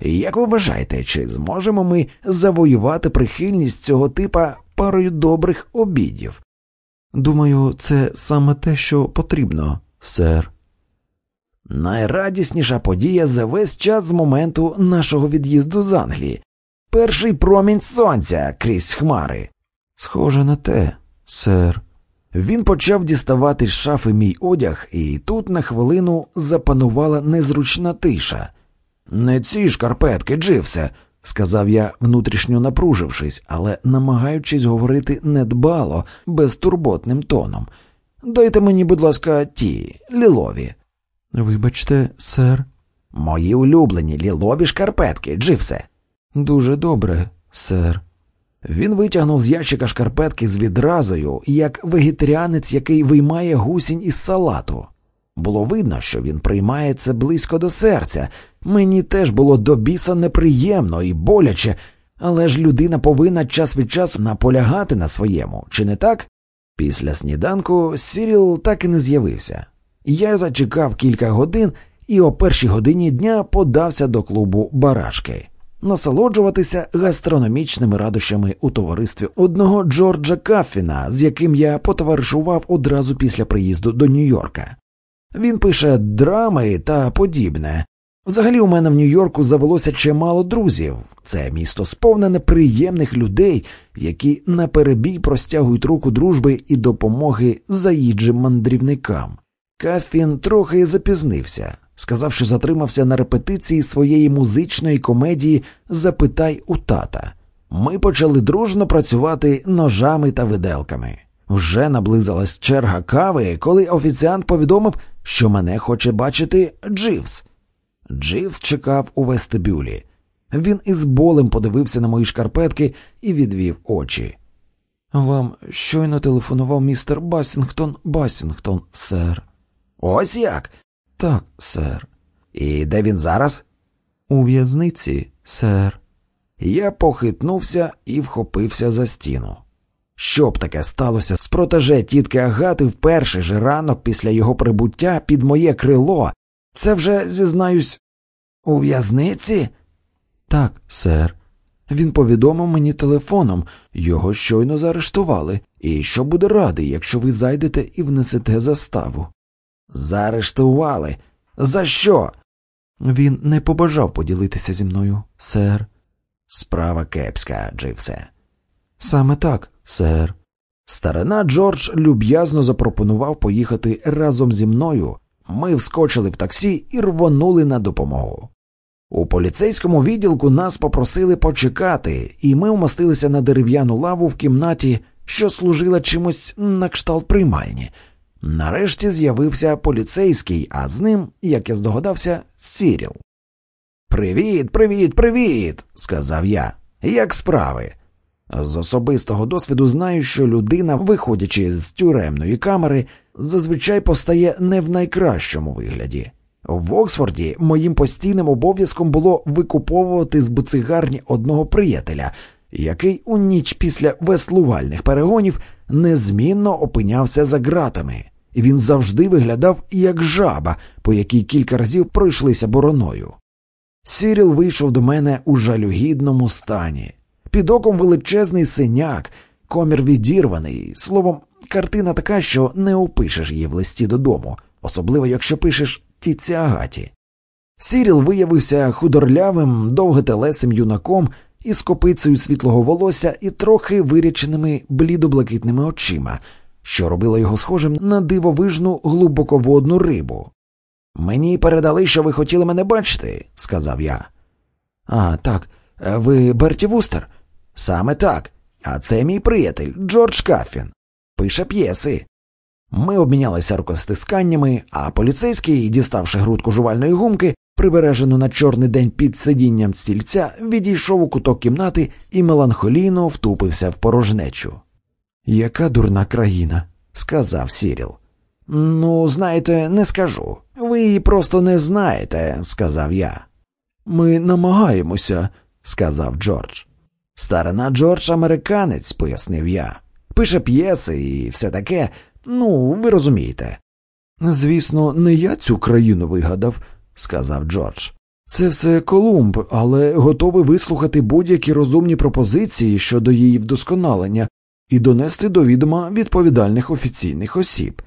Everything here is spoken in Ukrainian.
Як ви вважаєте, чи зможемо ми завоювати прихильність цього типа парою добрих обідів? Думаю, це саме те, що потрібно, сер. Найрадісніша подія за весь час з моменту нашого від'їзду з Англії. Перший промінь сонця крізь хмари. Схоже на те, сер. Він почав діставати з шафи мій одяг, і тут на хвилину запанувала незручна тиша. Не ці шкарпетки, Дживсе, сказав я, внутрішньо напружившись, але намагаючись говорити недбало, безтурботним тоном. Дайте мені, будь ласка, ті лілові. Вибачте, сер. Мої улюблені лілові шкарпетки, Дживсе. Дуже добре, сер. Він витягнув з ящика шкарпетки з відразою, як вегетаріанець, який виймає гусінь із салату. Було видно, що він приймає це близько до серця. Мені теж було до біса неприємно і боляче, але ж людина повинна час від часу наполягати на своєму, чи не так? Після сніданку Сіріл так і не з'явився. Я зачекав кілька годин і о першій годині дня подався до клубу барашки насолоджуватися гастрономічними радощами у товаристві одного Джорджа Каффіна, з яким я потоваришував одразу після приїзду до Нью-Йорка. Він пише драми та подібне. Взагалі у мене в Нью-Йорку завелося чимало друзів. Це місто сповнене приємних людей, які наперебій простягують руку дружби і допомоги заїджим мандрівникам. Кафін трохи запізнився, сказав, що затримався на репетиції своєї музичної комедії Запитай у тата. Ми почали дружно працювати ножами та виделками. Вже наблизилась черга кави, коли офіціант повідомив, що мене хоче бачити Дживс. Дживс чекав у вестибюлі. Він із болем подивився на мої шкарпетки і відвів очі. Вам щойно телефонував містер Басінгтон Басінгтон, сер. Ось як? Так, сер. І де він зараз? У в'язниці, сер. Я похитнувся і вхопився за стіну. Що б таке сталося з протеже тітки Агати в перший же ранок після його прибуття під моє крило? Це вже, зізнаюсь, у в'язниці? Так, сер. Він повідомив мені телефоном, його щойно заарештували, і що буде радий, якщо ви зайдете і внесете заставу. Заарештували? За що? Він не побажав поділитися зі мною, сер. Справа кепська, Дживсе. Саме так, сер. Старина Джордж люб'язно запропонував поїхати разом зі мною. Ми вскочили в таксі і рвонули на допомогу. У поліцейському відділку нас попросили почекати, і ми вмостилися на дерев'яну лаву в кімнаті, що служила чимось на кшталт приймальні. Нарешті з'явився поліцейський, а з ним, як я здогадався, Сіріл. Привіт, привіт, привіт, сказав я. Як справи? З особистого досвіду знаю, що людина, виходячи з тюремної камери, зазвичай постає не в найкращому вигляді. В Оксфорді моїм постійним обов'язком було викуповувати з буцигарні одного приятеля, який у ніч після веслувальних перегонів незмінно опинявся за ґратами, він завжди виглядав як жаба, по якій кілька разів пройшлися бороною. Сіріл вийшов до мене у жалюгідному стані. Під оком величезний синяк, комір відірваний, словом, картина така, що не опишеш її в листі додому, особливо якщо пишеш тіці Агаті. Сіріл виявився худорлявим, довготелесим юнаком із копицею світлого волосся і трохи виряченими блідоблакитними очима, що робило його схожим на дивовижну глибоководну рибу. Мені передали, що ви хотіли мене бачити, сказав я. А, так, ви Берті Вустер? Саме так. А це мій приятель Джордж Каффін. Пише п'єси. Ми обмінялися рукостисканнями, а поліцейський, діставши грудку жувальної гумки, прибережену на чорний день під сидінням стільця, відійшов у куток кімнати і меланхолійно втупився в порожнечу. Яка дурна країна, сказав Сіріл. Ну, знаєте, не скажу. Ви її просто не знаєте, сказав я. Ми намагаємося, сказав Джордж. Старина Джордж американець, пояснив я. Пише п'єси і все таке, ну, ви розумієте. Звісно, не я цю країну вигадав, сказав Джордж. Це все Колумб, але готовий вислухати будь-які розумні пропозиції щодо її вдосконалення і донести до відома відповідальних офіційних осіб.